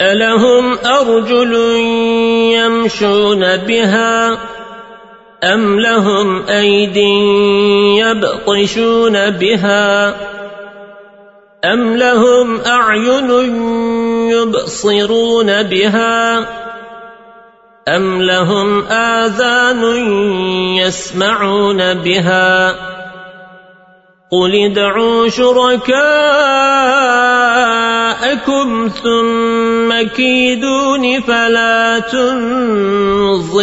ألهم أرجل يمشون بها أم لهم أيد يبطشون بها أم لهم أعين يبصرون بها أم لهم آذان يسمعون بها قل ادعوا شركاءكم ثم كيدون فلا تنظرون.